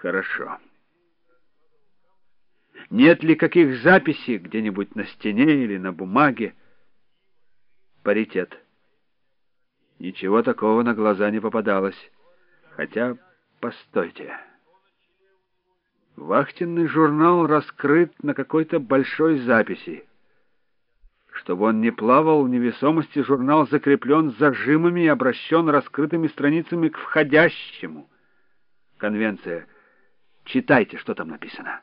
Хорошо. Нет ли каких записей где-нибудь на стене или на бумаге? Паритет. Ничего такого на глаза не попадалось. Хотя, постойте. Вахтенный журнал раскрыт на какой-то большой записи. Чтобы он не плавал в невесомости, журнал закреплен зажимами и обращен раскрытыми страницами к входящему. Конвенция. Читайте, что там написано.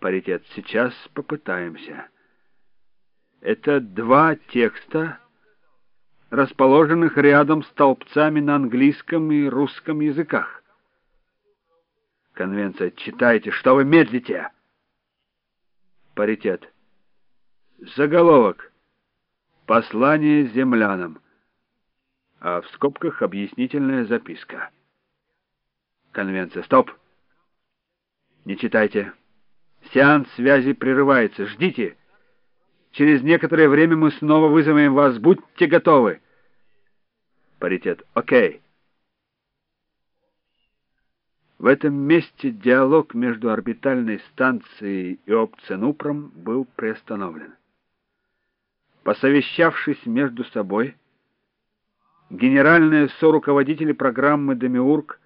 Паритет. Сейчас попытаемся. Это два текста, расположенных рядом столбцами на английском и русском языках. Конвенция. Читайте, что вы медлите. Паритет. Заголовок. Послание землянам. А в скобках объяснительная записка. Конвенция. Стоп. Не читайте. Сеанс связи прерывается. Ждите. Через некоторое время мы снова вызовем вас. Будьте готовы. Паритет. Окей. В этом месте диалог между орбитальной станцией и Опценупром был приостановлен. Посовещавшись между собой, генеральные соруководители программы «Демиург»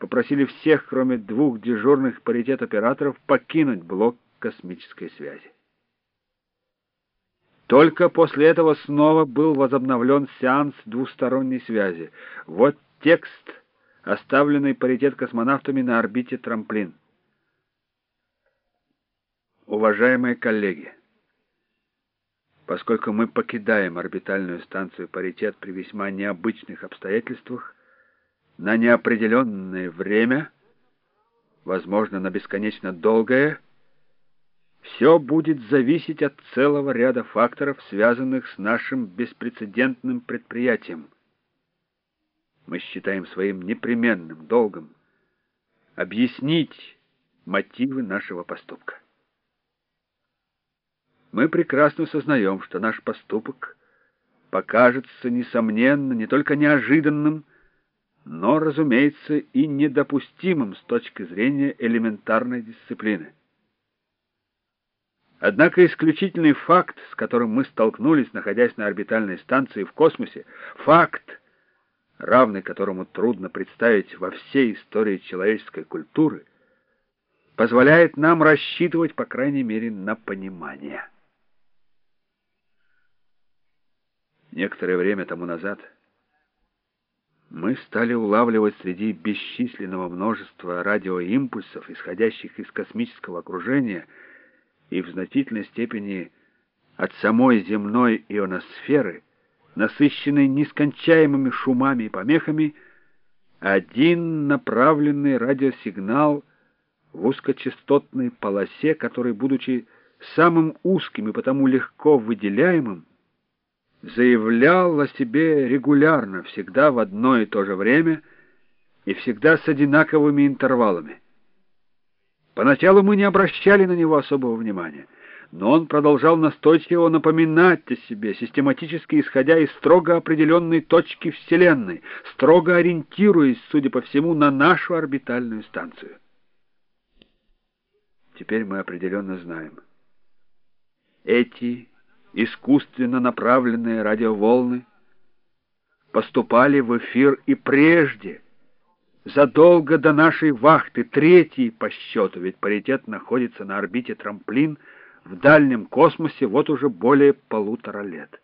попросили всех, кроме двух дежурных паритет-операторов, покинуть блок космической связи. Только после этого снова был возобновлен сеанс двусторонней связи. Вот текст, оставленный паритет-космонавтами на орбите Трамплин. Уважаемые коллеги, поскольку мы покидаем орбитальную станцию «Паритет» при весьма необычных обстоятельствах, на неопределенное время, возможно, на бесконечно долгое, все будет зависеть от целого ряда факторов, связанных с нашим беспрецедентным предприятием. Мы считаем своим непременным долгом объяснить мотивы нашего поступка. Мы прекрасно сознаем, что наш поступок покажется, несомненно, не только неожиданным, но, разумеется, и недопустимым с точки зрения элементарной дисциплины. Однако исключительный факт, с которым мы столкнулись, находясь на орбитальной станции в космосе, факт, равный которому трудно представить во всей истории человеческой культуры, позволяет нам рассчитывать, по крайней мере, на понимание. Некоторое время тому назад мы стали улавливать среди бесчисленного множества радиоимпульсов, исходящих из космического окружения и в значительной степени от самой земной ионосферы, насыщенной нескончаемыми шумами и помехами, один направленный радиосигнал в узкочастотной полосе, который, будучи самым узким и потому легко выделяемым, заявлял о себе регулярно, всегда в одно и то же время и всегда с одинаковыми интервалами. Поначалу мы не обращали на него особого внимания, но он продолжал настойчиво напоминать о себе, систематически исходя из строго определенной точки Вселенной, строго ориентируясь, судя по всему, на нашу орбитальную станцию. Теперь мы определенно знаем. Эти искусственно направленные радиоволны поступали в эфир и прежде, задолго до нашей вахты, третий по счету, ведь паритет находится на орбите трамплин в дальнем космосе вот уже более полутора лет.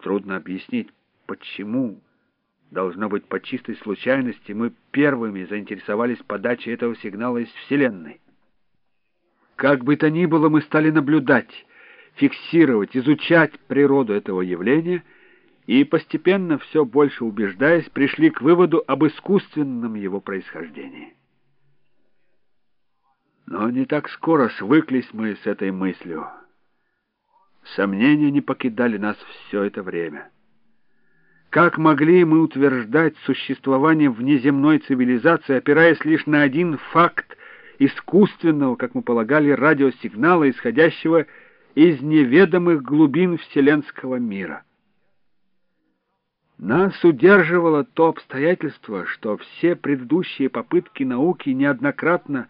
Трудно объяснить, почему, должно быть по чистой случайности, мы первыми заинтересовались подачей этого сигнала из Вселенной. Как бы то ни было, мы стали наблюдать, фиксировать, изучать природу этого явления и, постепенно, все больше убеждаясь, пришли к выводу об искусственном его происхождении. Но не так скоро свыклись мы с этой мыслью. Сомнения не покидали нас все это время. Как могли мы утверждать существование внеземной цивилизации, опираясь лишь на один факт искусственного, как мы полагали, радиосигнала, исходящего из неведомых глубин вселенского мира. Нас удерживало то обстоятельство, что все предыдущие попытки науки неоднократно